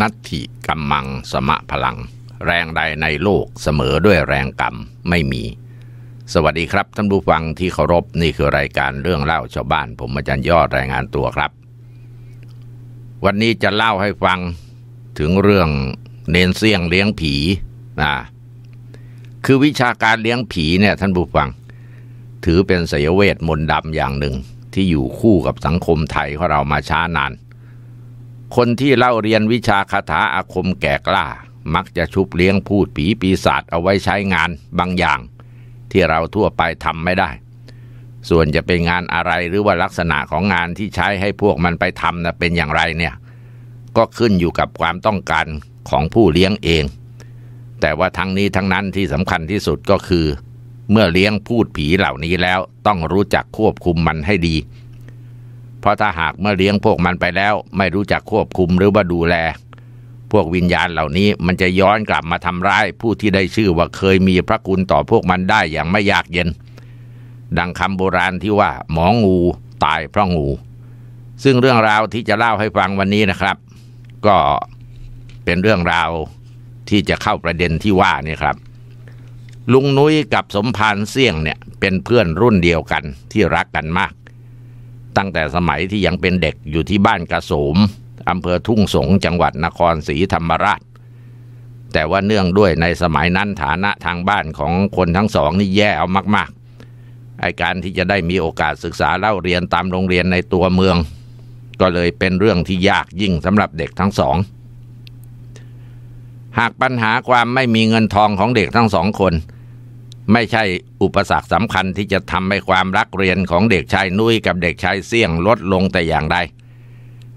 นัตถิกัมมังสมะพลัง แรงใดในโลกเสมอด้วยแรงกรรมไม่มี สวัสดีครับท่านผู้ฟังที่เคารพนี่คือรายการเรื่องเล่าชาวบ้าน ผมอาจารย์ยอดรายงานตัวครับ วันนี้จะเล่าให้ฟังถึงเรื่องเนนเสี่ยงเลี้ยงผีนะคือวิชาการเลี้ยงผีเนี่ยท่านผู้ฟัง ถือเป็นสยเวทมนต์ดำอย่างหนึ่งที่อยู่คู่กับสังคมไทยของเรามาช้านาน คนที่เล่าเรียนวิชาคาถาอาคมแก่กล้า มักจะชุบเลี้ยงพูดผีปีศาจเอาไว้ใช้งานบางอย่าง ที่เราทั่วไปทำไม่ได้ ส่วนจะเป็นงานอะไรหรือว่าลักษณะของงานที่ใช้ให้พวกมันไปทำนะเป็นอย่างไรเนี่ย ก็ขึ้นอยู่กับความต้องการของผู้เลี้ยงเอง แต่ว่าทั้งนี้ทั้งนั้นที่สำคัญที่สุดก็คือ เมื่อเลี้ยงพูดผีเหล่านี้แล้วต้องรู้จักควบคุมมันให้ดี เพราะถ้าหากเมื่อเลี้ยงพวกมันไปแล้ว ไม่รู้จักควบคุมหรือว่าดูแล พวกวิญญาณเหล่านี้มันจะย้อนกลับมาทำร้าย ผู้ที่ได้ชื่อว่าเคยมีพระคุณต่อพวกมันได้อย่างไม่ยากเย็น ดังคำโบราณที่ว่า หมองูตายเพราะงู ซึ่งเรื่องราวที่จะเล่าให้ฟังวันนี้นะครับ ก็เป็นเรื่องราวที่จะเข้าประเด็นที่ว่านี่ครับ ลุงนุ้ยกับสมพานเสี่ยงเนี่ยเป็นเพื่อนรุ่นเดียวกันที่รักกันมาก ตั้งแต่สมัยที่ยังเป็นเด็กอยู่ที่บ้านกระโสมอำเภอทุ่งสงจังหวัดนครศรีธรรมราช แต่ว่าเนื่องด้วยในสมัยนั้นฐานะทางบ้านของคนทั้งสองนี่แย่เอามากๆไอการที่จะได้มีโอกาสศึกษาเล่าเรียนตามโรงเรียนในตัวเมือง ก็เลยเป็นเรื่องที่ยากยิ่งสำหรับเด็กทั้งสอง หากปัญหาความไม่มีเงินทองของเด็กทั้งสองคน ไม่ใช่อุปสรรคสำคัญที่จะทำให้ความรักเรียนของเด็กชายนุ้ยกับเด็กชายเสี่ยงลดลงแต่อย่างใด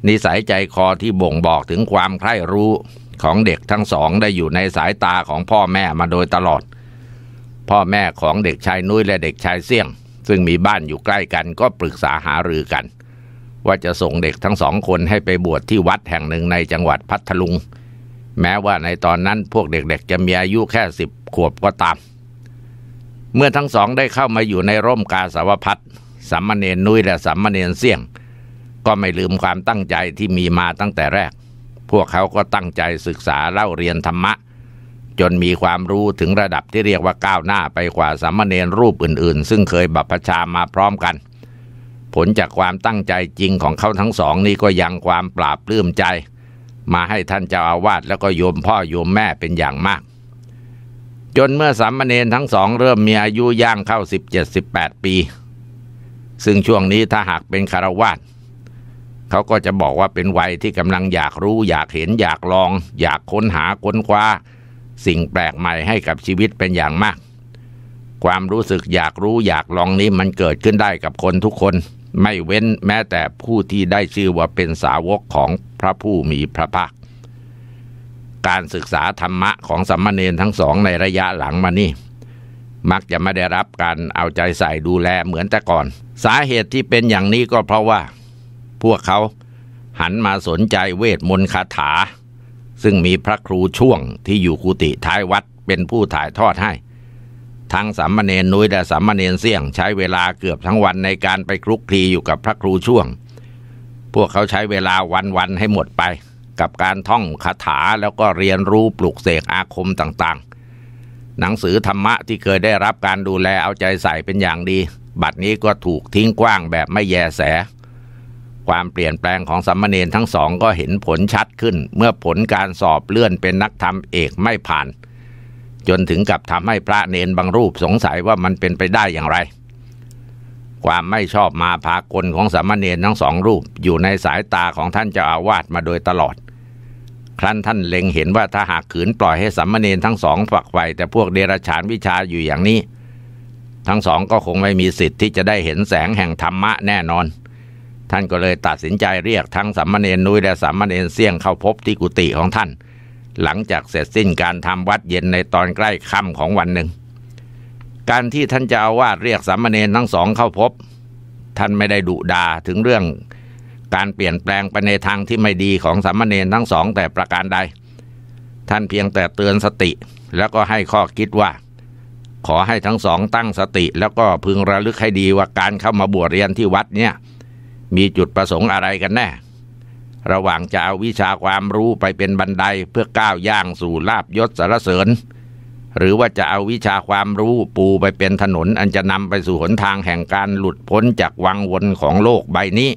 นิสัยใจคอที่บ่งบอกถึงความใคร่รู้ของเด็กทั้งสองได้อยู่ในสายตาของพ่อแม่มาโดยตลอด พ่อแม่ของเด็กชายนุ้ยและเด็กชายเสี่ยง ซึ่งมีบ้านอยู่ใกล้กันก็ปรึกษาหารือกัน ว่าจะส่งเด็กทั้งสองคนให้ไปบวชที่วัดแห่งหนึ่งในจังหวัดพัทลุง แม้ว่าในตอนนั้นพวกเด็กๆจะมีอายุแค่สิบขวบก็ตาม เมื่อทั้งสองได้เข้ามาอยู่ในร่มกาสาวพัดสัมมเนนนุ้ยและสัมมเนนเสี่ยง ก็ไม่ลืมความตั้งใจที่มีมาตั้งแต่แรก พวกเขาก็ตั้งใจศึกษาเล่าเรียนธรรมะ จนมีความรู้ถึงระดับที่เรียกว่าก้าวหน้าไปกว่าสัมมเนรรูปอื่นๆ ซึ่งเคยบัพชามาพร้อมกัน ผลจากความตั้งใจจริงของเขาทั้งสองนี้ก็ยังความปราบปลื้มใจ มาให้ท่านเจ้าอาวาสแล้วก็โยมพ่อโยมแม่เป็นอย่างมาก จนเมื่อสามเณรทั้งสองเริ่มมีอายุย่างเข้าสิบเจ็ดสิบแปดปี ซึ่งช่วงนี้ถ้าหากเป็นคารวาสเขาก็จะบอกว่าเป็นวัยที่กำลังอยากรู้ อยากเห็นอยากลอง อยากค้นหาค้นคว้า สิ่งแปลกใหม่ให้กับชีวิตเป็นอย่างมาก ความรู้สึกอยากรู้อยากลองนี้มันเกิดขึ้นได้กับคนทุกคน ไม่เว้นแม้แต่ผู้ที่ได้ชื่อว่าเป็นสาวกของพระผู้มีพระภาค การศึกษาธรรมะของสัมมาเนนทั้งสองในระยะหลังมานี่ มักจะไม่ได้รับการเอาใจใส่ดูแลเหมือนแต่ก่อน สาเหตุที่เป็นอย่างนี้ก็เพราะว่า พวกเขาหันมาสนใจเวทมนต์คาถา ซึ่งมีพระครูช่วงที่อยู่กุฏิท้ายวัดเป็นผู้ถ่ายทอดให้ทั้งสามเณรนุ้ยและสามเณรเสี่ยงใช้เวลาเกือบทั้งวันในการไปคลุกคลีอยู่กับพระครูช่วง พวกเขาใช้เวลาวันๆให้หมดไป กับการท่องคาถาแล้วก็เรียนรู้ปลุกเสกอาคมต่างๆ หนังสือธรรมะที่เคยได้รับการดูแลเอาใจใส่เป็นอย่างดี บัดนี้ก็ถูกทิ้งกว้างแบบไม่แยแส ความเปลี่ยนแปลงของสัมมาเนรทั้งสองก็เห็นผลชัดขึ้น เมื่อผลการสอบเลื่อนเป็นนักธรรมเอกไม่ผ่าน จนถึงกับทำให้พระเนนบางรูปสงสัยว่ามันเป็นไปได้อย่างไร ความไม่ชอบมาพากลของสามเณรทั้งสองรูปอยู่ในสายตาของท่านเจ้าอาวาสมาโดยตลอด ครั้นท่านเล็งเห็นว่าถ้าหากขืนปล่อยให้สามเณรทั้งสองฝักใฝ่แต่พวกเดรัจฉานวิชาอยู่อย่างนี้ ทั้งสองก็คงไม่มีสิทธิ์ที่จะได้เห็นแสงแห่งธรรมะแน่นอน ท่านก็เลยตัดสินใจเรียกทั้งสามเณรนุ้ยและสามเณรเสี่ยงเข้าพบที่กุฏิของท่าน หลังจากเสร็จสิ้นการทำวัดเย็นในตอนใกล้ค่ำของวันหนึ่ง การที่ท่านเจ้าอาวาสเรียกสามเณรทั้งสองเข้าพบ ท่านไม่ได้ดุดาถึงเรื่องการเปลี่ยนแปลงไปในทางที่ไม่ดีของสามเณรทั้งสองแต่ประการใด ท่านเพียงแต่เตือนสติ แล้วก็ให้ข้อคิดว่า ขอให้ทั้งสองตั้งสติ แล้วก็พึงระลึกให้ดีว่าการเข้ามาบวชเรียนที่วัดเนี่ยมีจุดประสงค์อะไรกันแน่ ระหว่างจะเอาวิชาความรู้ไปเป็นบันไดเพื่อก้าวย่างสู่ลาบยศสารเสริญ หรือว่าจะเอาวิชาความรู้ปูไปเป็นถนนอันจะนำไปสู่หนทางแห่งการหลุดพ้นจากวังวนของโลกใบนี้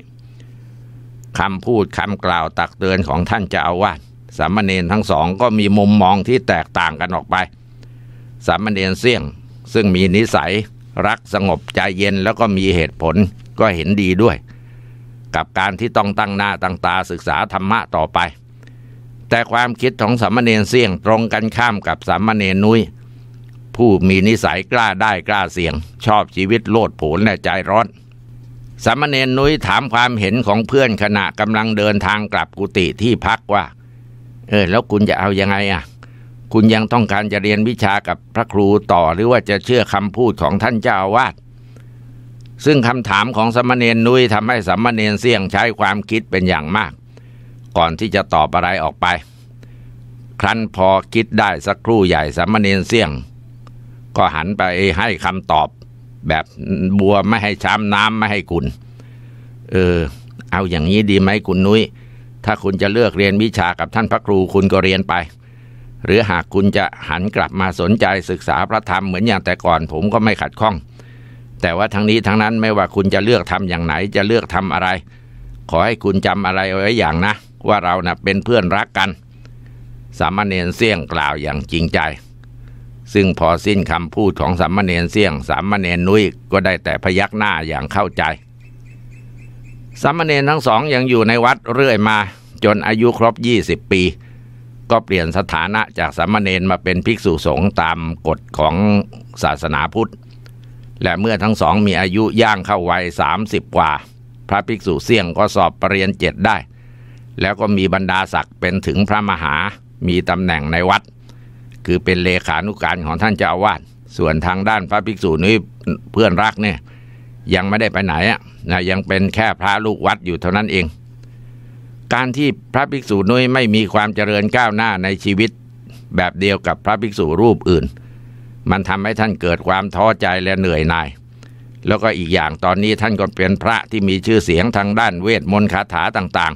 คำพูดคำกล่าวตักเตือนของท่านเจ้าอาวาสสามเณรทั้งสองก็มีมุมมองที่แตกต่างกันออกไป สามเณรเสี่ยงซึ่งมีนิสัยรักสงบใจเย็นแล้วก็มีเหตุผลก็เห็นดีด้วย กับการที่ต้องตั้งหน้าตั้งตาศึกษาธรรมะต่อไป แต่ความคิดของสามเณรเสี่ยงตรงกันข้ามกับสามเณรนุย้ยผู้มีนิสัยกล้าได้กล้าเสี่ยง ชอบชีวิตโลดโผนและใจร้อนสามเณรนุ้ยถามความเห็นของเพื่อนขณะกำลังเดินทางกลับกุฏิที่พักว่า เออ แล้วคุณจะเอายังไงอะ คุณยังต้องการจะเรียนวิชากับพระครูต่อหรือว่าจะเชื่อคำพูดของท่านเจ้าอาวาสซึ่งคำถามของสมเณรนุ้ยทำให้สมเณรเสี่ยงใช้ความคิดเป็นอย่างมาก ก่อนที่จะตอบอะไรออกไป ครั้นพอคิดได้สักครู่ใหญ่สามเณรเสี่ยง ก็หันไปให้คำตอบ แบบบัวไม่ให้ช้ำน้ำไม่ให้กุนเออ เอาอย่างนี้ดีไหมคุณนุ้ย ถ้าคุณจะเลือกเรียนวิชากับท่านพระครูคุณก็เรียนไป หรือหากคุณจะหันกลับมาสนใจศึกษาพระธรรมเหมือนอย่างแต่ก่อนผมก็ไม่ขัดข้อง แต่ว่าทั้งนี้ทั้งนั้นไม่ว่าคุณจะเลือกทำอย่างไหนจะเลือกทำอะไร ขอให้คุณจำอะไรไว้อย่างนะ ว่าเรานะ่ะเป็นเพื่อนรักกัน สามเณรเสี่ยงกล่าวอย่างจริงใจ ซึ่งพอสิ้นคำพูดของสามเณรเสี่ยง สามเณรนุ้ยก็ได้แต่พยักหน้าอย่างเข้าใจ สามเณรทั้งสองยังอยู่ในวัดเรื่อยมา จนอายุครบ20ปี ก็เปลี่ยนสถานะจากสามเณรมาเป็นภิกษุสงฆ์ตามกฎของศาสนาพุทธ และเมื่อทั้งสองมีอายุย่างเข้าวัย30กว่า พระภิกษุเสี่ยงก็สอบปรริญญาเจ็ดได้ แล้วก็มีบรรดาศักดิ์เป็นถึงพระมหา มีตำแหน่งในวัด คือเป็นเลขานุการของท่านเจ้าอาวาส ส่วนทางด้านพระภิกษุนี้เพื่อนรักเนี่ยยังไม่ได้ไปไหนอะนะยังเป็นแค่พระลูกวัดอยู่เท่านั้นเอง การที่พระภิกษุนุ้ยไม่มีความเจริญก้าวหน้าในชีวิตแบบเดียวกับพระภิกษุรูปอื่น มันทำให้ท่านเกิดความท้อใจและเหนื่อยหน่าย แล้วก็อีกอย่างตอนนี้ท่านก็เป็นพระที่มีชื่อเสียงทางด้านเวทมนต์คาถาต่าง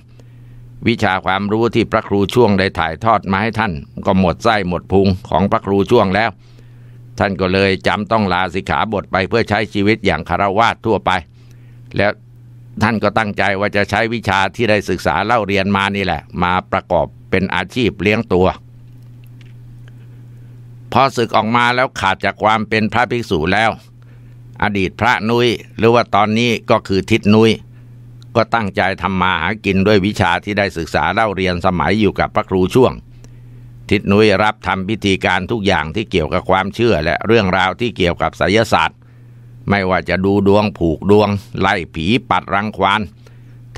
วิชาความรู้ที่พระครูช่วงได้ถ่ายทอดมาให้ท่าน ก็หมดไส้หมดพุงของพระครูช่วงแล้ว ท่านก็เลยจำต้องลาสิกขาบทไปเพื่อใช้ชีวิตอย่างคารวาสทั่วไป แล้วท่านก็ตั้งใจว่าจะใช้วิชาที่ได้ศึกษาเล่าเรียนมานี่แหละ มาประกอบเป็นอาชีพเลี้ยงตัว พอศึกออกมาแล้วขาดจากความเป็นพระภิกษุแล้ว อดีตพระนุย้ยหรือว่าตอนนี้ก็คือทิศนุย้ย ก็ตั้งใจทำมาหากินด้วยวิชาที่ได้ศึกษาเล่าเรียนสมัยอยู่กับพระครูช่วง ทิศนุ้ยรับทำพิธีการทุกอย่างที่เกี่ยวกับความเชื่อและเรื่องราวที่เกี่ยวกับไสยศาสตร์ ไม่ว่าจะดูดวงผูกดวง ไล่ผีปัดรังควาน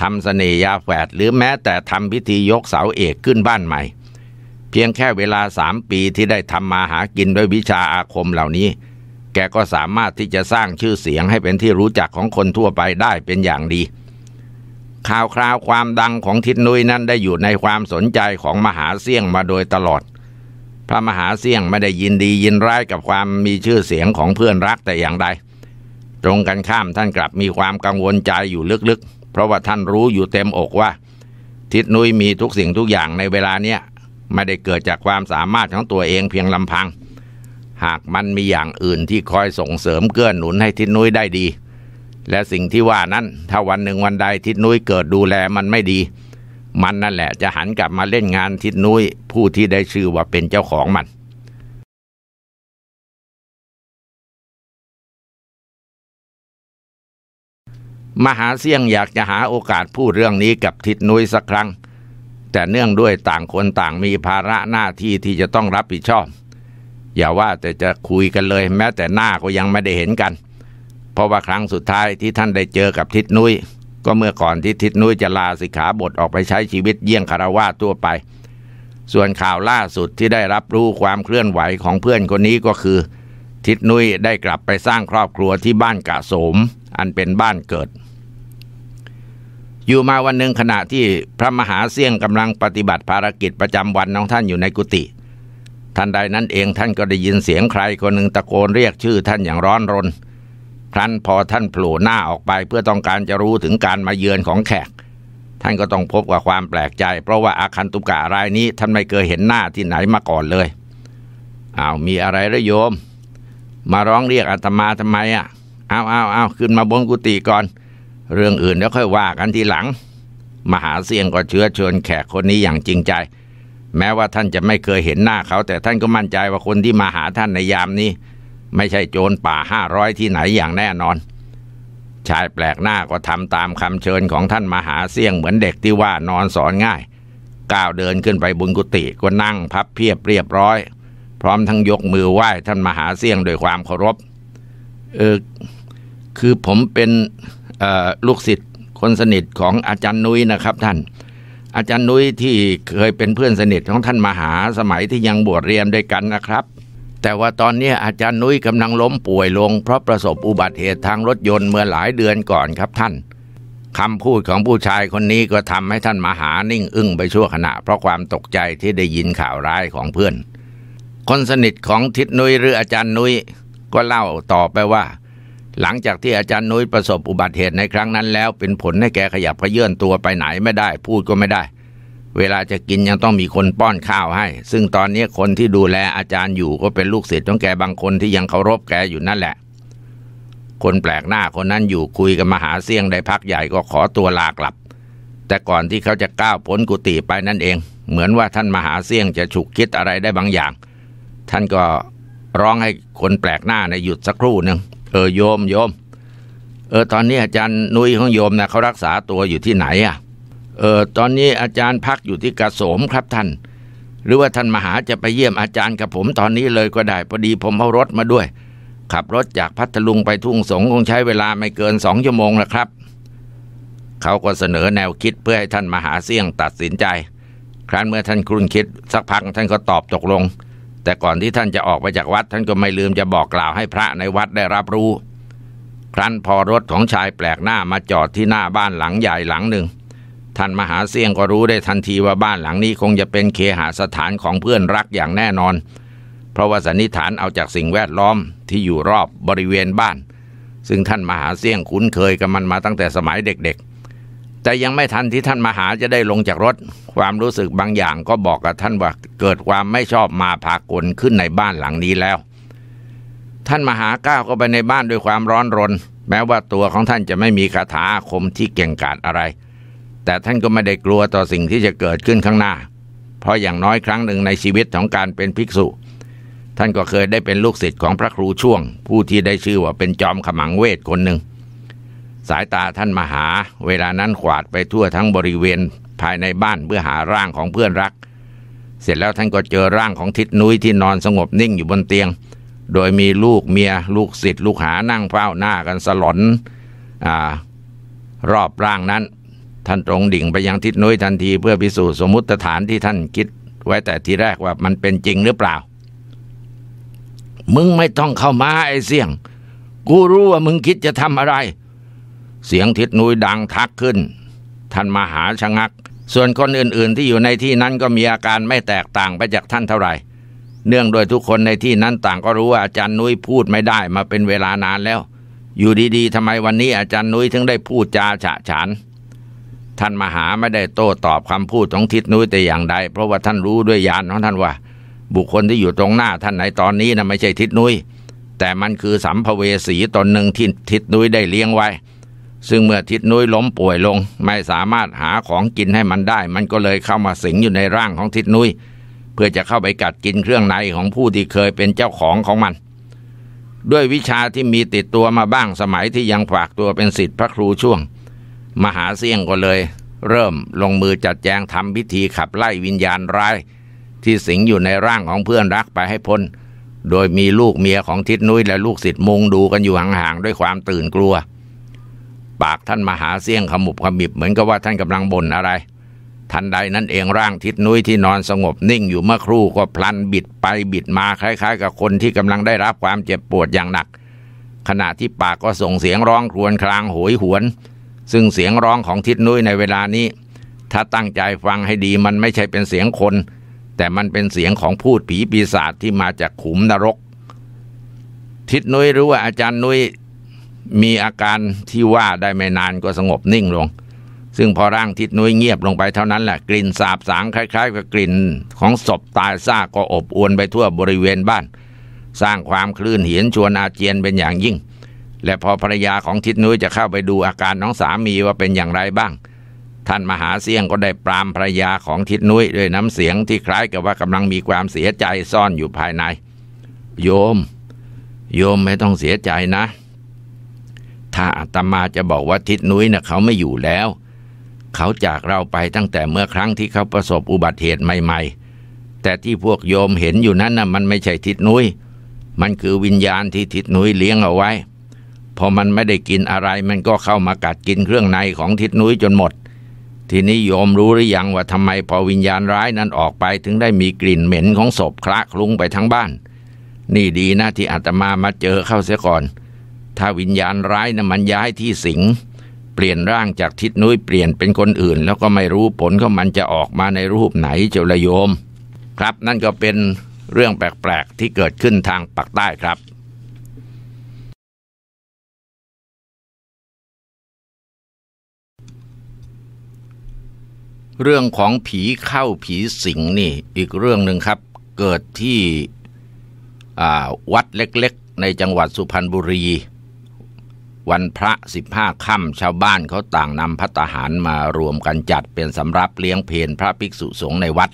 ทำเสน่ยาแฝดหรือแม้แต่ทำพิธียกเสาเอกขึ้นบ้านใหม่ เพียงแค่เวลาสามปีที่ได้ทำมาหากินด้วยวิชาอาคมเหล่านี้ แกก็สามารถที่จะสร้างชื่อเสียงให้เป็นที่รู้จักของคนทั่วไปได้เป็นอย่างดี ข่าวคราวความดังของทิศนุ้ยนั้นได้อยู่ในความสนใจของมหาเสี่ยงมาโดยตลอด พระมหาเสี่ยงไม่ได้ยินดียินร้ายกับความมีชื่อเสียงของเพื่อนรักแต่อย่างใด ตรงกันข้ามท่านกลับมีความกังวลใจอยู่ลึกๆ เพราะว่าท่านรู้อยู่เต็มอกว่า ทิศนุ้ยมีทุกสิ่งทุกอย่างในเวลาเนี้ยไม่ได้เกิดจากความสามารถของตัวเองเพียงลำพัง หากมันมีอย่างอื่นที่คอยส่งเสริมเกื้อหนุนให้ทิศนุ้ยได้ดี และสิ่งที่ว่านั้น ถ้าวันหนึ่งวันใดทิศนุ้ยเกิดดูแลมันไม่ดี มันนั่นแหละจะหันกลับมาเล่นงานทิศนุ้ยผู้ที่ได้ชื่อว่าเป็นเจ้าของมันมหาเสี่ยงอยากจะหาโอกาสพูดเรื่องนี้กับทิศนุ้ยสักครั้ง แต่เนื่องด้วยต่างคนต่างมีภาระหน้าที่ที่จะต้องรับผิดชอบ อย่าว่าแต่จะคุยกันเลย แม้แต่หน้าก็ยังไม่ได้เห็นกัน เพราะว่าครั้งสุดท้ายที่ท่านได้เจอกับทิศนุ้ยก็เมื่อก่อนที่ทิศนุ้ยจะลาสิกขาบทออกไปใช้ชีวิตเยี่ยงคารวาทั่วไป ส่วนข่าวล่าสุดที่ได้รับรู้ความเคลื่อนไหวของเพื่อนคนนี้ก็คือ ทิศนุ้ยได้กลับไปสร้างครอบครัวที่บ้านกะโสม อันเป็นบ้านเกิด อยู่มาวันหนึ่งขณะที่พระมหาเสี่ยงกำลังปฏิบัติภารกิจประจำวันของท่านอยู่ในกุฏิทันใดนั้นเองท่านก็ได้ยินเสียงใครคนหนึ่งตะโกนเรียกชื่อท่านอย่างร้อนรน ครั้นพอท่านโผล่หน้าออกไปเพื่อต้องการจะรู้ถึงการมาเยือนของแขก ท่านก็ต้องพบกับความแปลกใจ เพราะว่าอาคันตุกะรายนี้ท่านไม่เคยเห็นหน้าที่ไหนมาก่อนเลยอ้าวมีอะไรระโยม มาร้องเรียกอาตมาทำไมอะเอาเอาเอาขึ้นมาบนกุฏิก่อน เรื่องอื่นแล้วค่อยว่ากันทีหลัง มหาเสียงก็เชื้อเชิญแขกคนนี้อย่างจริงใจ แม้ว่าท่านจะไม่เคยเห็นหน้าเขา แต่ท่านก็มั่นใจว่าคนที่มาหาท่านในยามนี้ ไม่ใช่โจรป่าห้าร้อยที่ไหนอย่างแน่นอน ชายแปลกหน้าก็ทำตามคำเชิญของท่านมหาเสี่ยงเหมือนเด็กที่ว่านอนสอนง่าย ก้าวเดินขึ้นไปบนกุฏิก็นั่งพับเพียบเรียบร้อย พร้อมทั้งยกมือไหว้ท่านมหาเสี่ยงด้วยความเคารพ เออคือผมเป็นลูกศิษย์คนสนิทของอาจารย์นุ้ยนะครับท่าน อาจารย์นุ้ยที่เคยเป็นเพื่อนสนิทของท่านมหาสมัยที่ยังบวชเรียนด้วยกันนะครับ แต่ว่าตอนนี้อาจารย์นุ้ยกำลังล้มป่วยลง เพราะประสบอุบัติเหตุทางรถยนต์เมื่อหลายเดือนก่อนครับท่านคำพูดของผู้ชายคนนี้ก็ทำให้ท่านมหานิ่งอึ้งไปชั่วขณะ เพราะความตกใจที่ได้ยินข่าวร้ายของเพื่อน คนสนิทของทิศนุ้ยหรืออาจารย์นุ้ยก็เล่าต่อไปว่า หลังจากที่อาจารย์นุ้ยประสบอุบัติเหตุในครั้งนั้นแล้วเป็นผลให้แกขยับเขยื่อนตัวไปไหนไม่ได้ พูดก็ไม่ได้ เวลาจะกินยังต้องมีคนป้อนข้าวให้ ซึ่งตอนนี้คนที่ดูแลอาจารย์อยู่ก็เป็นลูกศิษย์ของแกบางคนที่ยังเคารพแกอยู่นั่นแหละ คนแปลกหน้าคนนั้นอยู่คุยกับมหาเสี่ยงได้พักใหญ่ก็ขอตัวลากลับ แต่ก่อนที่เขาจะก้าวพ้นกุฏิไปนั่นเอง เหมือนว่าท่านมหาเสี่ยงจะฉุกคิดอะไรได้บางอย่าง ท่านก็ร้องให้คนแปลกหน้าในหยุดสักครู่หนึ่งเออโยมโยม เออตอนนี้อาจารย์นุ้ยของโยมนะเขารักษาตัวอยู่ที่ไหนอะ เออตอนนี้อาจารย์พักอยู่ที่กระโสมครับท่าน หรือว่าท่านมหาจะไปเยี่ยมอาจารย์กับผมตอนนี้เลยก็ได้พอดีผมเอารถมาด้วย ขับรถจากพัทลุงไปทุ่งสงคงใช้เวลาไม่เกินสองชั่วโมงแล้วครับ เขาก็เสนอแนวคิดเพื่อให้ท่านมหาเสี่ยงตัดสินใจ ครั้นเมื่อท่านครุ่นคิดสักพักท่านก็ตอบตกลง แต่ก่อนที่ท่านจะออกไปจากวัด ท่านก็ไม่ลืมจะบอกกล่าวให้พระในวัดได้รับรู้ ครั้นพอรถของชายแปลกหน้ามาจอดที่หน้าบ้านหลังใหญ่หลังหนึ่ง ท่านมหาเสี่ยงก็รู้ได้ทันทีว่าบ้านหลังนี้คงจะเป็นเคหสถานของเพื่อนรักอย่างแน่นอน เพราะว่าสันนิษฐานเอาจากสิ่งแวดล้อมที่อยู่รอบบริเวณบ้าน ซึ่งท่านมหาเสี่ยงคุ้นเคยกับมันมาตั้งแต่สมัยเด็กๆ แต่ยังไม่ทันที่ท่านมหาจะได้ลงจากรถ ความรู้สึกบางอย่างก็บอกกับท่านว่าเกิดความไม่ชอบมาพากลขึ้นในบ้านหลังนี้แล้ว ท่านมหาก้าวเข้าไปในบ้านด้วยความร้อนรน แม้ว่าตัวของท่านจะไม่มีคาถาคมที่เก่งกาจอะไร แต่ท่านก็ไม่ได้กลัวต่อสิ่งที่จะเกิดขึ้นข้างหน้า เพราะอย่างน้อยครั้งหนึ่งในชีวิตของการเป็นภิกษุ ท่านก็เคยได้เป็นลูกศิษย์ของพระครูช่วง ผู้ที่ได้ชื่อว่าเป็นจอมขมังเวทคนหนึ่ง สายตาท่านมหา เวลานั้นขวาดไปทั่วทั้งบริเวณภายในบ้านเพื่อหาร่างของเพื่อนรัก เสร็จแล้วท่านก็เจอร่างของทิดนุ้ยที่นอนสงบนิ่งอยู่บนเตียง โดยมีลูกเมียลูกศิษย์ลูกหานั่งเฝ้าหน้ากันสลอนอรอบร่างนั้น ท่านตรงดิ่งไปยังทิศนุ้ยทันทีเพื่อพิสูจน์สมมุติฐานที่ท่านคิด ไว้แต่ทีแรกว่ามันเป็นจริงหรือเปล่า มึงไม่ต้องเข้ามาไอ้เสี่ยง กูรู้ว่ามึงคิดจะทำอะไร เสียงทิศนุ้ยดังทักขึ้น ท่านมาหาชะงัก ส่วนคนอื่นๆ ที่อยู่ในที่นั้นก็มีอาการไม่แตกต่างไปจากท่านเท่าไหร่ เนื่องโดยทุกคนในที่นั้นต่างก็รู้ว่าอาจารย์นุ้ยพูดไม่ได้มาเป็นเวลานานแล้ว อยู่ดีๆทำไมวันนี้อาจารย์นุ้ยถึงได้พูดจาฉะฉาน ท่านมหาไม่ได้โต้ตอบคำพูดของทิศนุ้ยแต่อย่างใด เพราะว่าท่านรู้ด้วยญาณของท่านว่า บุคคลที่อยู่ตรงหน้าท่านในตอนนี้นะไม่ใช่ทิศนุ้ยแต่มันคือสัมภเวสีตนหนึ่งที่ทิศนุ้ยได้เลี้ยงไว้ ซึ่งเมื่อทิศนุ้ยล้มป่วยลง ไม่สามารถหาของกินให้มันได้ มันก็เลยเข้ามาสิงอยู่ในร่างของทิศนุ้ยเพื่อจะเข้าไปกัดกินเครื่องในของผู้ที่เคยเป็นเจ้าของของมัน ด้วยวิชาที่มีติดตัวมาบ้างสมัยที่ยังฝากตัวเป็นศิษย์พระครูช่วง มหาเสี่ยงก็เลย เริ่มลงมือจัดแจงทำพิธีขับไล่วิญญาณร้าย ที่สิงอยู่ในร่างของเพื่อนรักไปให้พ้น โดยมีลูกเมียของทิศนุ้ยและลูกศิษย์มุงดูกันอยู่ห่างๆด้วยความตื่นกลัว ปากท่านมหาเสี่ยงขมุบขมิบเหมือนกับว่าท่านกำลังบ่นอะไร ทันใดนั้นเองร่างทิศนุ้ยที่นอนสงบนิ่งอยู่เมื่อครู่ก็พลันบิดไปบิดมาคล้าย ๆ กับคนที่กำลังได้รับความเจ็บปวดอย่างหนัก ขณะที่ปากก็ส่งเสียงร้องครวญครางโหยหวน ซึ่งเสียงร้องของทิศนุ้ยในเวลานี้ ถ้าตั้งใจฟังให้ดีมันไม่ใช่เป็นเสียงคน แต่มันเป็นเสียงของพูดผีปีศาจที่มาจากขุมนรก ทิศนุ้ยรู้ว่าอาจารย์นุ้ยมีอาการที่ว่าได้ไม่นานก็สงบนิ่งลง ซึ่งพอร่างทิศนุ้ยเงียบลงไปเท่านั้นแหละกลิ่นสาบสางคล้าย ๆ กับกลิ่นของศพตายซากก็อบอวนไปทั่วบริเวณบ้าน สร้างความคลื่นเหียนชวนอาเจียนเป็นอย่างยิ่ง และพอภรรยาของทิศนุ้ยจะเข้าไปดูอาการน้องสามีว่าเป็นอย่างไรบ้าง ท่านมหาเสียงก็ได้ปรามภรรยาของทิศนุ้ยด้วยน้ำเสียงที่คล้ายกับว่ากำลังมีความเสียใจซ่อนอยู่ภายใน โยม โยมไม่ต้องเสียใจนะ ถ้าอาตมาจะบอกว่าทิศนุ้ยนะ่ะเขาไม่อยู่แล้ว เขาจากเราไปตั้งแต่เมื่อครั้งที่เขาประสบอุบัติเหตุใหม่ๆ แต่ที่พวกโยมเห็นอยู่นั้นนะ่ะมันไม่ใช่ทิศนุ้ยมันคือวิญญาณที่ทิศนุ้ยเลี้ยงเอาไว้ พอมันไม่ได้กินอะไรมันก็เข้ามากัดกินเครื่องในของทิศนุ้ยจนหมด ทีนี้โยมรู้หรือยังว่าทำไมพอวิญญาณร้ายนั้นออกไปถึงได้มีกลิ่นเหม็นของศพคละคลุ้งไปทั้งบ้าน นี่ดีนะที่อาตมามาเจอเข้าเสียก่อน ถ้าวิญญาณร้ายนะ่ะมันย้ายที่สิงเปลี่ยนร่างจากทิศนุ้ยเปลี่ยนเป็นคนอื่น แล้วก็ไม่รู้ผลของมันจะออกมาในรูปไหนเจ้าละโยม ครับนั่นก็เป็นเรื่องแปลกๆที่เกิดขึ้นทางปากใต้ครับ เรื่องของผีเข้าผีสิงนี่อีกเรื่องหนึ่งครับ เกิดที่วัดเล็กๆ ในจังหวัดสุพรรณบุรี วันพระสิบห้าค่ำชาวบ้านเขาต่างนำพัตตาหารมารวมกันจัดเป็นสำรับเลี้ยงเพลพระภิกษุสงฆ์ในวัด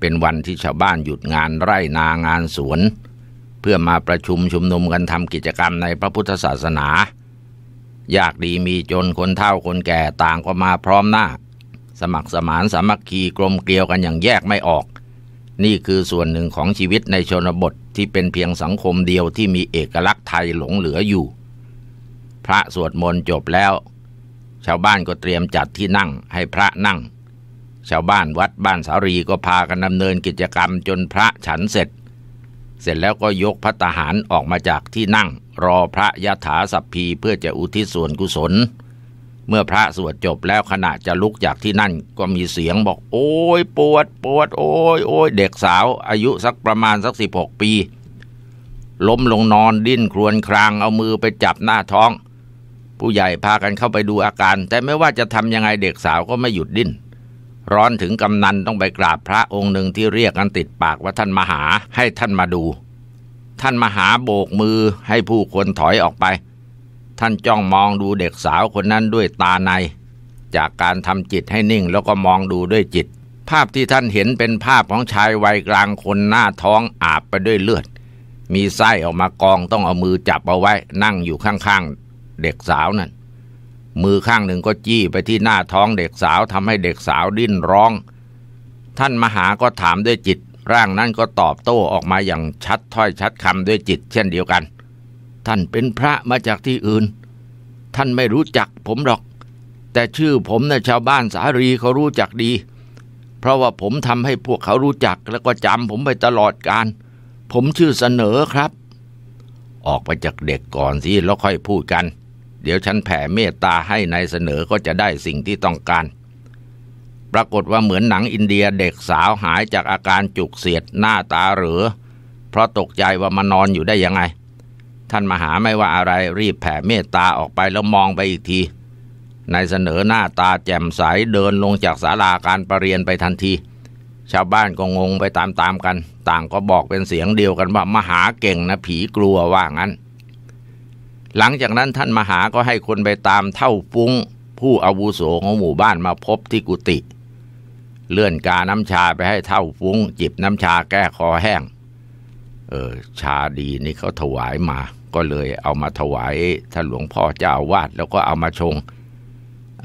เป็นวันที่ชาวบ้านหยุดงานไร่นางานสวน เพื่อมาประชุมชุมนุมกันทำกิจกรรมในพระพุทธศาสนา ยากดีมีจนคนเฒ่าคนแก่ต่างก็มาพร้อมหน้า สมัครสมานสามัคคีกลมเกลียวกันอย่างแยกไม่ออก นี่คือส่วนหนึ่งของชีวิตในชนบทที่เป็นเพียงสังคมเดียวที่มีเอกลักษณ์ไทยหลงเหลืออยู่ พระสวดมนต์จบแล้ว ชาวบ้านก็เตรียมจัดที่นั่งให้พระนั่ง ชาวบ้านวัดบ้านสารีก็พากันดำเนินกิจกรรมจนพระฉันเสร็จ เสร็จแล้วก็ยกพัตตาหารออกมาจากที่นั่ง รอพระยะถาสัพพีเพื่อจะอุทิศส่วนกุศล เมื่อพระสวดจบแล้วขณะจะลุกจากที่นั่นก็มีเสียงบอก โอ้ยปวดปวดโอ้ยโอ้ยเด็กสาว อายุสักประมาณสักสิบหกปี ล้มลงนอนดิ้นครวญครางเอามือไปจับหน้าท้อง ผู้ใหญ่พากันเข้าไปดูอาการ แต่ไม่ว่าจะทำยังไงเด็กสาวก็ไม่หยุดดิ้นร้อนถึงกำนันต้องไปกราบพระองค์หนึ่งที่เรียกกันติดปากว่าท่านมหาให้ท่านมาดู ท่านมหาโบกมือให้ผู้คนถอยออกไป ท่านจ้องมองดูเด็กสาวคนนั้นด้วยตาใน จากการทำจิตให้นิ่งแล้วก็มองดูด้วยจิต ภาพที่ท่านเห็นเป็นภาพของชายวัยกลางคนหน้าท้องอาบไปด้วยเลือด มีไส้ออกมากองต้องเอามือจับเอาไว้นั่งอยู่ข้างๆ เด็กสาวนั่นมือข้างหนึ่งก็จี้ไปที่หน้าท้องเด็กสาวทำให้เด็กสาวดิ้นร้อง ท่านมหาก็ถามด้วยจิต ร่างนั้นก็ตอบโต้ออกมาอย่างชัดถ้อยชัดคำด้วยจิต เช่นเดียวกัน ท่านเป็นพระมาจากที่อื่น ท่านไม่รู้จักผมหรอก แต่ชื่อผมนะ่ะชาวบ้านสารีเขารู้จักดี เพราะว่าผมทำให้พวกเขารู้จักแล้วก็จำผมไปตลอดการ ผมชื่อเสนอครับ ออกไปจากเด็กก่อนสิแล้วค่อยพูดกัน เดี๋ยวฉันแผ่เมตตาให้ในายเสนอก็จะได้สิ่งที่ต้องการปรากฏว่าเหมือนหนังอินเดียเด็กสาวหายจากอาการจุกเสียดหน้าตาเหรือ เพราะตกใจว่ามานอนอยู่ได้ยังไง ท่านมหาไม่ว่าอะไรรีบแผ่เมตตาออกไปแล้วมองไปอีกทีนายเสนอหน้าตาแจ่มใสเดินลงจากศาลาการประเรียนไปทันที ชาวบ้านก็งงไปตามๆกัน ต่างก็บอกเป็นเสียงเดียวกันว่ามหาเก่งนะผีกลัวว่างั้น หลังจากนั้นท่านมหาก็ให้คนไปตามเท่าฟุ้ง ผู้อาวุโสของหมู่บ้านมาพบที่กุฏิเลื่อนกาน้ำชาไปให้เท่าฟุ้ง จิบน้ำชาแก้คอแห้ง เออชาดีนี่เขาถวายมา ก็เลยเอามาถวายท่านหลวงพ่อเจ้าวาดแล้วก็เอามาชง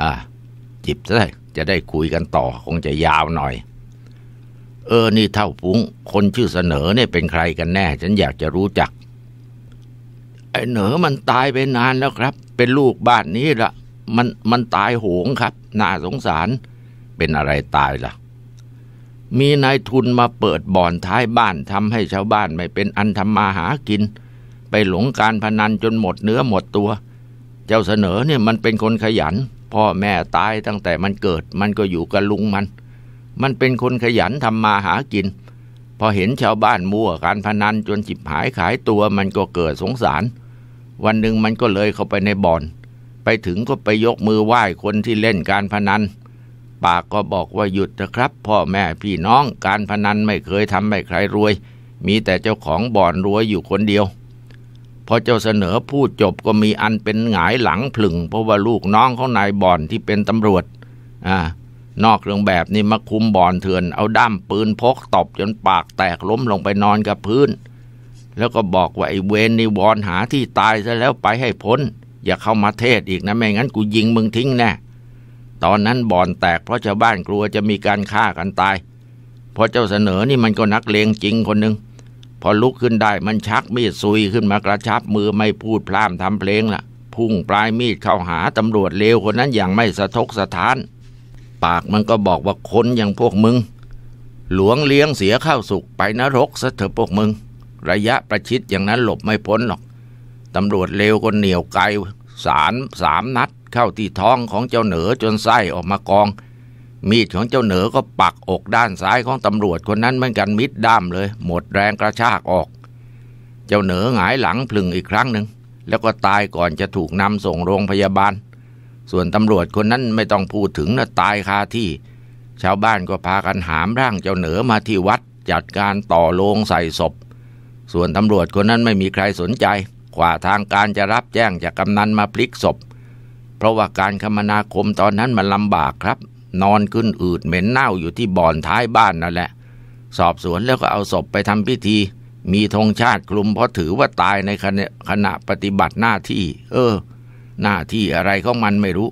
อ่า จิบซะจะได้คุยกันต่อคงจะยาวหน่อย เออ นี่เท่าฟุ้ง คนชื่อเสนอเนี่ยเป็นใครกันแน่ ฉันอยากจะรู้จัก ไอ้เหนอมันตายไปนานแล้วครับ เป็นลูกบ้านนี้ละมันมันตายโหงครับ น่าสงสาร เป็นอะไรตายล่ะมีนายทุนมาเปิดบ่อนท้ายบ้านทำให้ชาวบ้านไม่เป็นอันทำมาหากิน ไปหลงการพนันจนหมดเนื้อหมดตัว เจ้าเสนอเนี่ยมันเป็นคนขยัน พ่อแม่ตายตั้งแต่มันเกิด มันก็อยู่กับลุงมัน มันเป็นคนขยันทำมาหากิน พอเห็นชาวบ้านมั่วการพนันจนจิบหายขายตัวมันก็เกิดสงสาร วันหนึ่งมันก็เลยเข้าไปในบ่อน ไปถึงก็ไปยกมือไหว้คนที่เล่นการพนันปากก็บอกว่าหยุดนะครับ พ่อแม่พี่น้องการพนันไม่เคยทำให้ใครรวย มีแต่เจ้าของบ่อนรวยอยู่คนเดียว พอเจ้าเสนอพูดจบก็มีอันเป็นหงายหลังผลึงเพราะว่าลูกน้องเของนายบ่อนที่เป็นตำรวจอ่านอกเรื่องแบบนี้มาคุมบ่อนเถื่อน เอาด้ามปืนพกตบจนปากแตกล้มลงไปนอนกับพื้น แล้วก็บอกว่าไอ้เวนนี่วอนหาที่ตายซะแล้วไปให้พ้น อย่าเข้ามาเทศอีกนะไม่งั้นกูยิงมึงทิ้งแน่ตอนนั้นบ่อนแตกเพราะชาวบ้านกลัวจะมีการฆ่ากันตายพอเจ้าเสนอนี่มันก็นักเลงจริงคนหนึ่ง พอลุกขึ้นได้มันชักมีดซุยขึ้นมากระชับมือไม่พูดพร่ำทำเพลงละพุ่งปลายมีดเข้าหาตำรวจเลวคนนั้นอย่างไม่สะทกสะท้าน ปากมันก็บอกว่าคนอย่างพวกมึง หลวงเลี้ยงเสียข้าวสุกไปนรกซะเถอะพวกมึง ระยะประชิดอย่างนั้นหลบไม่พ้นหรอกตำรวจเลวก็เหนียวไกลสารสามนัดเข้าที่ท้องของเจ้าเหนือจนไส้ออกมากอง มีดของเจ้าเหนือก็ปักอกด้านซ้ายของตำรวจคนนั้นเหมือนกันมิดด้ามเลย หมดแรงกระชากออก เจ้าเหนือหงายหลังพลึงอีกครั้งหนึ่งแล้วก็ตายก่อนจะถูกนำส่งโรงพยาบาล ส่วนตำรวจคนนั้นไม่ต้องพูดถึงนะตายคาที่ ชาวบ้านก็พากันหามร่างเจ้าเหนือมาที่วัด จัดการต่อโลงใส่ศพ ส่วนตำรวจคนนั้นไม่มีใครสนใจ กว่าทางการจะรับแจ้งจากกำนันมาพลิกศพ เพราะว่าการคมนาคมตอนนั้นมันลำบากครับ นอนขึ้นอืดเหม็นเน่าอยู่ที่บ่อนท้ายบ้านนั่นแหละ สอบสวนแล้วก็เอาศพไปทำพิธี มีธงชาติคลุมเพราะถือว่าตายในขณะขณะปฏิบัติหน้าที่ เออ หน้าที่อะไรของมันไม่รู้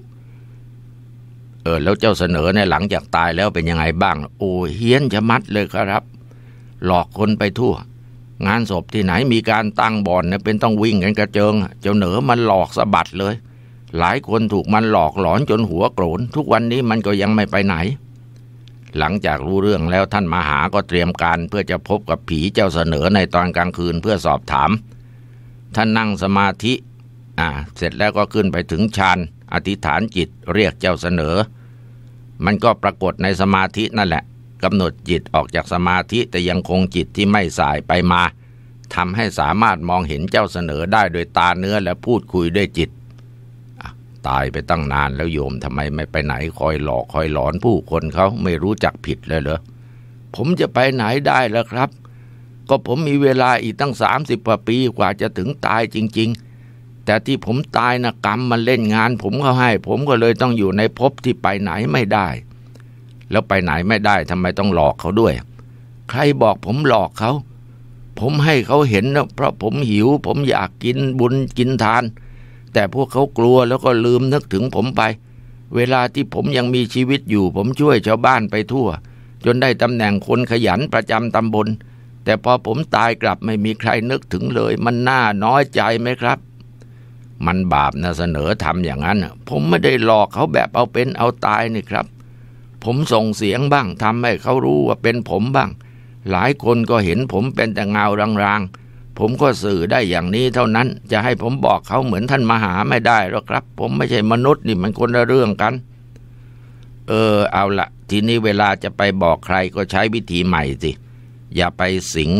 เออ แล้วเจ้าเสนอในหลังจากตายแล้วเป็นยังไงบ้าง โอ้เฮี้ยนจะมัดเลยครับ หลอกคนไปทั่วงานศพที่ไหนมีการตั้งบ่อนเนี่ยเป็นต้องวิ่งกันกระเจิง เจ้าเหนือมันหลอกสะบัดเลย หลายคนถูกมันหลอกหลอนจนหัวโกรน ทุกวันนี้มันก็ยังไม่ไปไหน หลังจากรู้เรื่องแล้วท่านมหาก็เตรียมการเพื่อจะพบกับผีเจ้าเสนอในตอนกลางคืนเพื่อสอบถาม ท่านนั่งสมาธิ อ่า เสร็จแล้วก็ขึ้นไปถึงฌานอธิษฐานจิตเรียกเจ้าเสนอ มันก็ปรากฏในสมาธินั่นแหละกำหนดจิตออกจากสมาธิแต่ยังคงจิตที่ไม่สายไปมาทำให้สามารถมองเห็นเจ้าเสนอได้โดยตาเนื้อและพูดคุยด้วยจิต ตายไปตั้งนานแล้วโยมทำไมไม่ไปไหนคอยหลอกคอยหลอนผู้คนเขาไม่รู้จักผิดเลยเหรอผมจะไปไหนได้แล้วครับ ก็ผมมีเวลาอีกตั้งสามสิบกว่าปีกว่าจะถึงตายจริง ๆ แต่ที่ผมตายนะกรรมมันเล่นงาน ผมเขาให้ ผมก็เลยต้องอยู่ในภพที่ไปไหนไม่ได้ แล้วไปไหนไม่ได้ทำไมต้องหลอกเขาด้วย ใครบอกผมหลอกเขา ผมให้เขาเห็นนะเพราะผมหิว ผมอยากกินบุญกินทาน แต่พวกเขากลัวแล้วก็ลืมนึกถึงผมไป เวลาที่ผมยังมีชีวิตอยู่ ผมช่วยชาวบ้านไปทั่ว จนได้ตำแหน่งคนขยันประจำตำบล แต่พอผมตายกลับไม่มีใครนึกถึงเลย มันน่าน้อยใจไหมครับ มันบาปนะเสนอทำอย่างนั้น ผมไม่ได้หลอกเขาแบบเอาเป็นเอาตายนี่ครับ ผมส่งเสียงบ้างทำให้เขารู้ว่าเป็นผมบ้าง หลายคนก็เห็นผมเป็นแต่เงารางๆ ผมก็สื่อได้อย่างนี้เท่านั้น จะให้ผมบอกเขาเหมือนท่านมหาไม่ได้หรอกครับ ผมไม่ใช่มนุษย์นี่มันคนละเรื่องกัน เออ เอาละทีนี้เวลาจะไปบอกใครก็ใช้วิธีใหม่สิ อย่าไปสิง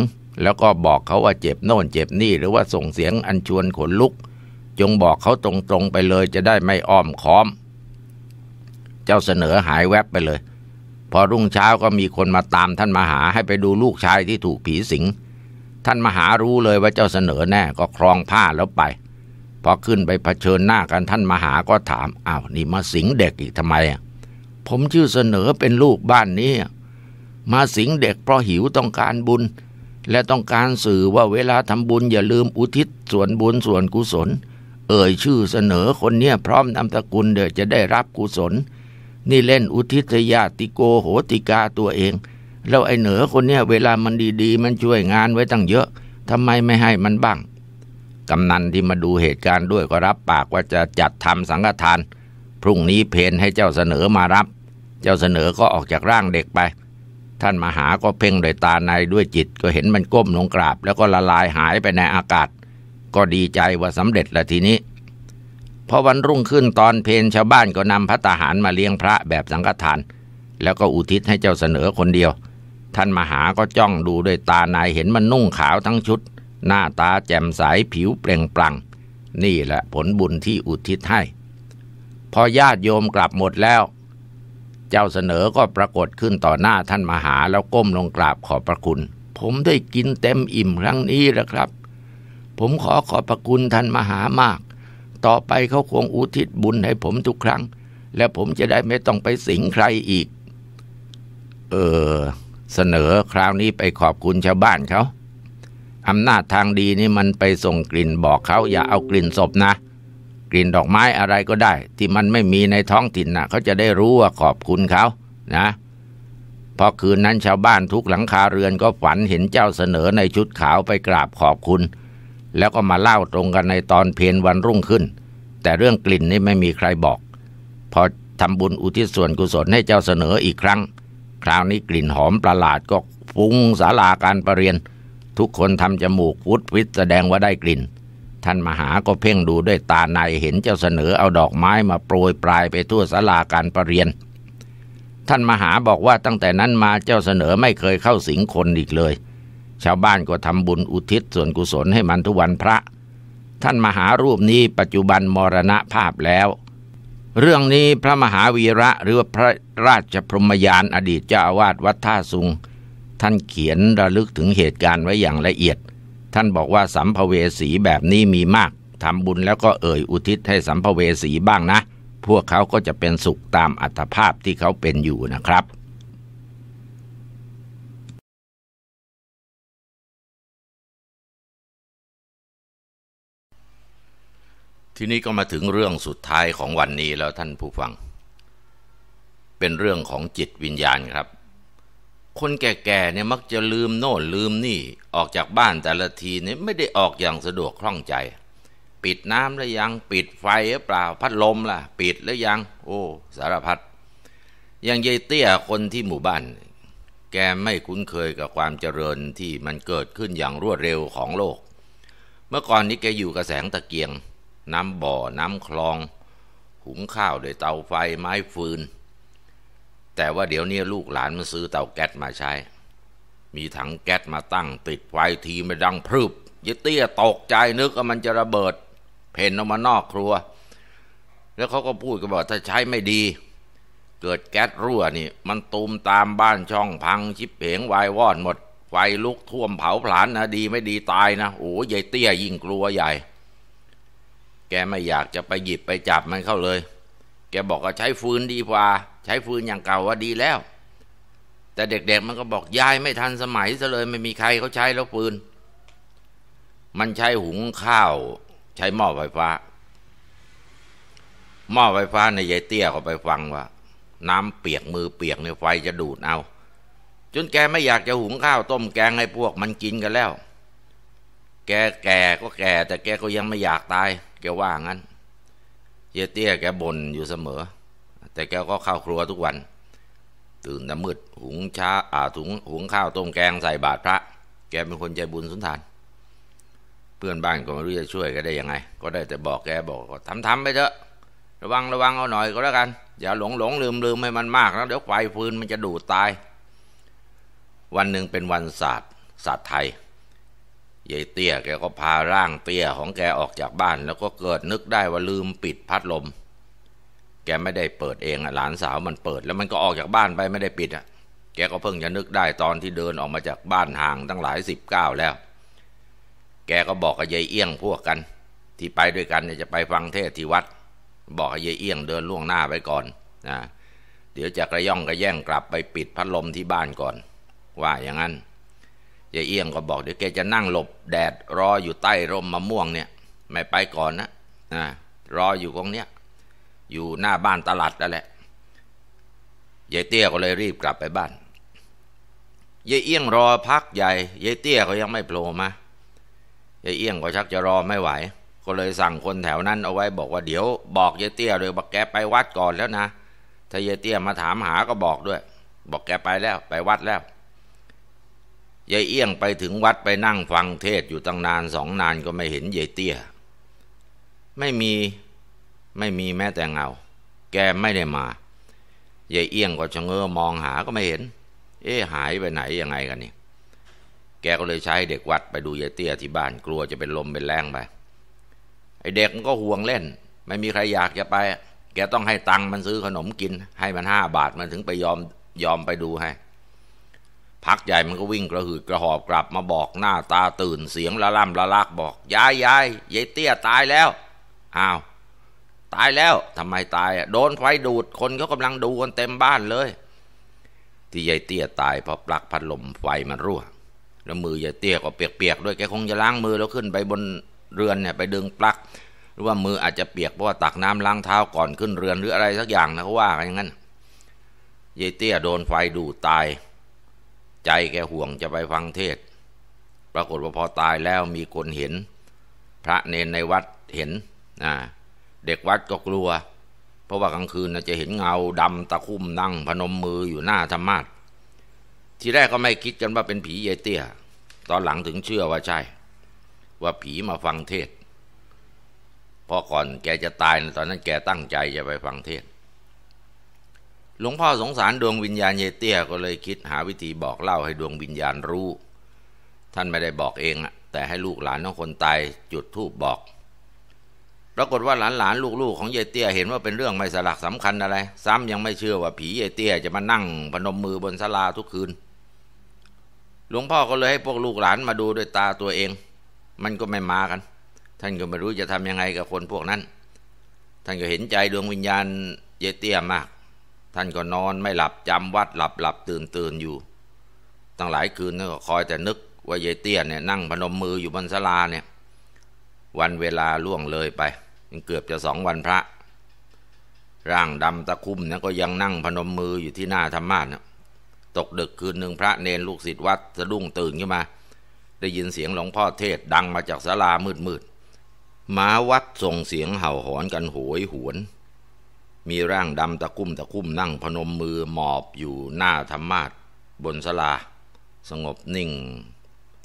แล้วก็บอกเขาว่าเจ็บโน่นเจ็บนี่ หรือว่าส่งเสียงอัญชวนขนลุก จงบอกเขาตรงๆไปเลยจะได้ไม่อ้อมค้อม เจ้าเสนอหายแวบไปเลย พอรุ่งเช้าก็มีคนมาตามท่านมหาให้ไปดูลูกชายที่ถูกผีสิง ท่านมหารู้เลยว่าเจ้าเสนอแน่ก็ครองผ้าแล้วไปพอขึ้นไปเผชิญหน้ากันท่านมหาก็ถามอ้าวนี่มาสิงเด็กอีกทำไมอะผมชื่อเสนอเป็นลูกบ้านนี้ มาสิงเด็กเพราะหิวต้องการบุญ และต้องการสื่อว่าเวลาทำบุญอย่าลืมอุทิศส่วนบุญส่วนกุศล เอ่ยชื่อเสนอคนเนี้ยพร้อมนามตระกุลเดี๋ยวจะได้รับกุศล นี่เล่นอุทิศญาติโกโหติกาตัวเอง แล้วไอ้เหนือคนเนี้ยเวลามันดีๆ มันช่วยงานไว้ตั้งเยอะทำไมไม่ให้มันบ้าง กำนันที่มาดูเหตุการณ์ด้วยก็รับปากว่าจะจัดทำสังฆทาน พรุ่งนี้เพนให้เจ้าเสนอมารับ เจ้าเสนอก็ออกจากร่างเด็กไป ท่านมหาก็เพ่งโดยตาในด้วยจิตก็เห็นมันก้มลงกราบ แล้วก็ละลายหายไปในอากาศ ก็ดีใจว่าสำเร็จละทีนี้พอวันรุ่งขึ้นตอนเพนชาวบ้านก็นำพระตาหารมาเลี้ยงพระแบบสังฆทาน แล้วก็อุทิศให้เจ้าเสนอคนเดียว ท่านมหาก็จ้องดูด้วยตาในเห็นมันนุ่งขาวทั้งชุด หน้าตาแจ่มใสผิวเปล่งปลั่ง นี่แหละผลบุญที่อุทิศให้ พอญาติโยมกลับหมดแล้ว เจ้าเสนอก็ปรากฏขึ้นต่อหน้าท่านมหาแล้วก้มลงกราบขอบพระคุณ ผมได้กินเต็มอิ่มครั้งนี้แล้วครับ ผมขอขอบพระคุณท่านมหามาก ต่อไปเขาคงอุทิศบุญให้ผมทุกครั้ง และผมจะได้ไม่ต้องไปสิงใครอีก เออ เสนอคราวนี้ไปขอบคุณชาวบ้านเขาอำนาจทางดีนี่มันไปส่งกลิ่นบอกเขาอย่าเอากลิ่นศพนะ กลิ่นดอกไม้อะไรก็ได้ ที่มันไม่มีในท้องถิ่นนะเขาจะได้รู้ว่าขอบคุณเขานะพอคืนนั้นชาวบ้านทุกหลังคาเรือนก็ฝันเห็นเจ้าเสนอในชุดขาวไปกราบขอบคุณ แล้วก็มาเล่าตรงกันในตอนเพลวันรุ่งขึ้น แต่เรื่องกลิ่นนี่ไม่มีใครบอก พอทำบุญอุทิศส่วนกุศลให้เจ้าเสนออีกครั้ง คราวนี้กลิ่นหอมประหลาดก็ฟุ้งสาลาการประเรียน ทุกคนทำจมูกวุดวิดแสดงว่าได้กลิ่น ท่านมหาก็เพ่งดูด้วยตาในเห็นเจ้าเสนอเอาดอกไม้มาโปรยปลายไปทั่วศาลาการประเรียน ท่านมหาบอกว่าตั้งแต่นั้นมาเจ้าเสนอไม่เคยเข้าสิงคนอีกเลย ชาวบ้านก็ทำบุญอุทิศส่วนกุศลให้มันทุกวันพระ ท่านมหารูปนี้ปัจจุบันมรณภาพแล้ว เรื่องนี้พระมหาวีระหรือว่าพระราชพรหมยานอดีตเจ้าอาวาสวัดท่าสุง ท่านเขียนระลึกถึงเหตุการณ์ไว้อย่างละเอียด ท่านบอกว่าสัมภเวสีแบบนี้มีมากทำบุญแล้วก็เอ่ยอุทิศให้สัมภเวสีบ้างนะ พวกเขาก็จะเป็นสุขตามอัตภาพที่เขาเป็นอยู่นะครับ ทีนี้ก็มาถึงเรื่องสุดท้ายของวันนี้แล้วท่านผู้ฟัง เป็นเรื่องของจิตวิญญาณครับ คนแก่ๆเนี่ยมักจะลืมโน่นลืมนี่ออกจากบ้านแต่ละทีเนี่ยไม่ได้ออกอย่างสะดวกคล่องใจ ปิดน้ำแล้วยังปิดไฟหรือเปล่าพัดลมล่ะ ปิดแล้วยัง โอ้สารพัดอย่างยายเตี้ยคนที่หมู่บ้าน แกไม่คุ้นเคยกับความเจริญที่มันเกิดขึ้นอย่างรวดเร็วของโลก เมื่อก่อนนี้แกอยู่กับแสงตะเกียง น้ำบ่อ น้ำคลอง หุงข้าวด้วยเตาไฟไม้ฟืน แต่ว่าเดี๋ยวนี้ลูกหลานมาซื้อเตาแก๊สมาใช้ มีถังแก๊สมาตั้ง ติดไฟทีไม่ดังพรึบยายเตี้ยตกใจนึกว่ามันจะระเบิด เพ่นออกมานอกครัว แล้วเขาก็พูดกันบอกถ้าใช้ไม่ดี เกิดแก๊สรั่วนี่ มันตูมตามบ้านช่องพังชิบเหงวายวอดหมดไฟลุกท่วมเผาผลาญนะดีไม่ดีตายนะโอ้ยายเตี้ยยิ่งกลัวใหญ่ แกไม่อยากจะไปหยิบไปจับมันเข้าเลย แกบอกว่าใช้ฟืนดีกว่า ใช้ฟืนอย่างเก่าว่าดีแล้ว แต่เด็กๆมันก็บอกยายไม่ทันสมัยซะเลยไม่มีใครเขาใช้แล้วฟืน มันใช้หุงข้าว ใช้หม้อไฟฟ้า หม้อไฟฟ้าในยายเตี้ยเขาไปฟังว่า น้ำเปียกมือเปียกในไฟจะดูดเอา จนแกไม่อยากจะหุงข้าวต้มแกงให้พวกมันกินกันแล้ว แกแก่ก็แก่ แต่แกก็ยังไม่อยากตาย แกว่างั้นเยเตี้ยแกบ่นอยู่เสมอ แต่แกก็เข้าครัวทุกวัน ตื่นแต่มืดหุงช้าอ่าถุงหุงข้าวต้มแกงใส่บาตรพระ แกเป็นคนใจบุญสุนทาน เพื่อนบ้านก็ไม่รู้จะช่วยแกได้ยังไง ก็ได้แต่บอกแกบอกทำทำไปเถอะ ระวังระวังเอาหน่อยก็แล้วกัน อย่าหลงหลงลืมลืมให้มันมากแล้วเดี๋ยวไฟฟืนมันจะดูดตาย วันหนึ่งเป็นวันศาสตร์ศาสตร์ไทย ยายเตี้ยแกก็พาร่างเตี้ยของแกออกจากบ้าน แล้วก็เกิดนึกได้ว่าลืมปิดพัดลม แกไม่ได้เปิดเองอะหลานสาวมันเปิด แล้วมันก็ออกจากบ้านไปไม่ได้ปิดอะ แกก็เพิ่งจะนึกได้ตอนที่เดินออกมาจากบ้านห่างตั้งหลายสิบก้าวแล้ว แกก็บอกกับยายเอี้ยงพวกกัน ที่ไปด้วยกันเนี่ยจะไปฟังเทศที่วัด บอกให้ยายเอี้ยงเดินล่วงหน้าไปก่อนนะเดี๋ยวจะกระย่องกระแย่งกลับไปปิดพัดลมที่บ้านก่อน ว่าอย่างนั้น ยายเอี้ยงก็บอกเดี๋ยวแกจะนั่งหลบแดดรออยู่ใต้ร่มมะม่วงเนี่ย ไม่ไปก่อนนะนะรออยู่ตรงเนี้ยอยู่หน้าบ้านตลาดนั่นแหละยายเตี้ยก็เลยรีบกลับไปบ้านยายเอี้ยงรอพักใหญ่ยายเตี้ยก็ยังไม่โผล่มายายเอี้ยงก็ชักจะรอไม่ไหว ก็เลยสั่งคนแถวนั้นเอาไว้บอกว่าเดี๋ยวบอกยายเตี้ยเลยบอกแกไปวัดก่อนแล้วนะถ้ายายเตี้ยมาถามหาก็บอกด้วย บอกแกไปแล้วไปวัดแล้ว ยายเอี้ยงไปถึงวัดไปนั่งฟังเทศอยู่ตั้งนานสองนานก็ไม่เห็นยายเตี้ย ไม่มีไม่มีแม้แต่เงา แกไม่ได้มายายเอี้ยงก็ชะเง้อมองหาก็ไม่เห็น เอ๊หายไปไหนยังไงกันนี่แกก็เลยใช้เด็กวัดไปดูยายเตี้ยที่บ้านกลัวจะเป็นลมเป็นแรงไปไอเด็กมันก็ห่วงเล่น ไม่มีใครอยากจะไป แกต้องให้ตังค์มันซื้อขนมกิน ให้มันห้าบาทมันถึงไปยอมยอมไปดูให้ พักใหญ่มันก็วิ่งกระหืดกระหอบกลับมาบอกหน้าตาตื่นเสียงละล่ำละลากบอกยายยายยายเตี้ยตายแล้วอ้าวตายแล้วทำไมตายอะโดนไฟดูดคนเขากำลังดูกันเต็มบ้านเลย ที่ยายเตี้ยตายเพราะปลั๊กพัดลมไฟมันรั่ว แล้วมือยายเตี้ยก็เปียกๆด้วยแกคงจะล้างมือแล้วขึ้นไปบนเรือนเนี่ยไปดึงปลั๊กหรือว่ามืออาจจะเปียกเพราะว่าตักน้ำล้างเท้าก่อนขึ้นเรือนหรืออะไรสักอย่างนะเขาว่าอย่างนั้นยายเตี้ยโดนไฟดูดตาย ใจแกห่วงจะไปฟังเทศ ปรากฏว่าพอตายแล้วมีคนเห็น พระเนนในวัดเห็นอ่าเด็กวัดก็กลัว เพราะว่ากลางคืนจะเห็นเงาดำตะคุ่มนั่งพนมมืออยู่หน้าธรรมาททีแรกก็ไม่คิดกันว่าเป็นผีเยเตี้ย ตอนหลังถึงเชื่อว่าใช่ ว่าผีมาฟังเทศพอก่อนแกจะตายตอนนั้นแกตั้งใจจะไปฟังเทศ หลวงพ่อสงสารดวงวิญญาณเยเตี้ยก็เลยคิดหาวิธีบอกเล่าให้ดวงวิญญาณรู้ ท่านไม่ได้บอกเองอะแต่ให้ลูกหลานของคนตายจุดธูปบอก ปรากฏว่าหลานๆลูกๆของเยเตี้ยเห็นว่าเป็นเรื่องไม่สลักสำคัญอะไร ซ้ำยังไม่เชื่อว่าผีเยเตี้ยจะมานั่งพนมมือบนศาลาทุกคืน หลวงพ่อก็เลยให้พวกลูกหลานมาดูด้วยตาตัวเอง มันก็ไม่มากัน ท่านก็ไม่รู้จะทำยังไงกับคนพวกนั้น ท่านก็เห็นใจดวงวิญญาณเยเตี้ยมาก ท่านก็นอนไม่หลับจำวัดหลับหลับตื่นตื่นอยู่ ตั้งหลายคืนก็คอยแต่นึกว่าเยเตี้ยเนี่ยนั่งพนมมืออยู่บนศาลาเนี่ย วันเวลาล่วงเลยไปเกือบจะสองวันพระ ร่างดำตะคุ่มเนะก็ยังนั่งพนมมืออยู่ที่หน้าธรรมาสนะตกดึกคืนหนึ่งพระเนรลูกศิษย์วัดสะดุ้งตื่นขึ้นมา ได้ยินเสียงหลวงพ่อเทศดังมาจากศาลามืดมืดหมาวัดส่งเสียงเห่าหอนกันโหยหวน มีร่างดำตะคุ่มตะคุ่มนั่งพนมมือหมอบอยู่หน้าธรรมาสบนศาลา สงบนิ่ง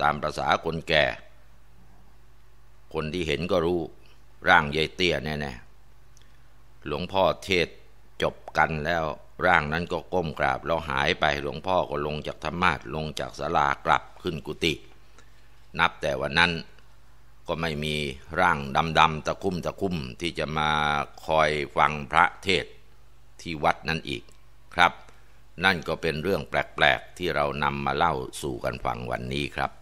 ตามประษาคนแก่ คนที่เห็นก็รู้ ร่างยายเตี้ยแน่ๆหลวงพ่อเทศจบกันแล้วร่างนั้นก็ก้มกราบแล้วหายไปหลวงพ่อก็ลงจากธรรมาทลงจากศาลากลับขึ้นกุฏินับแต่วันนั้น ก็ไม่มีร่างดำๆตะคุ่มตะคุ่มที่จะมาคอยฟังพระเทศที่วัดนั้นอีกครับ นั่นก็เป็นเรื่องแปลก ๆ ที่เรานำมาเล่าสู่กันฟังวันนี้ครับ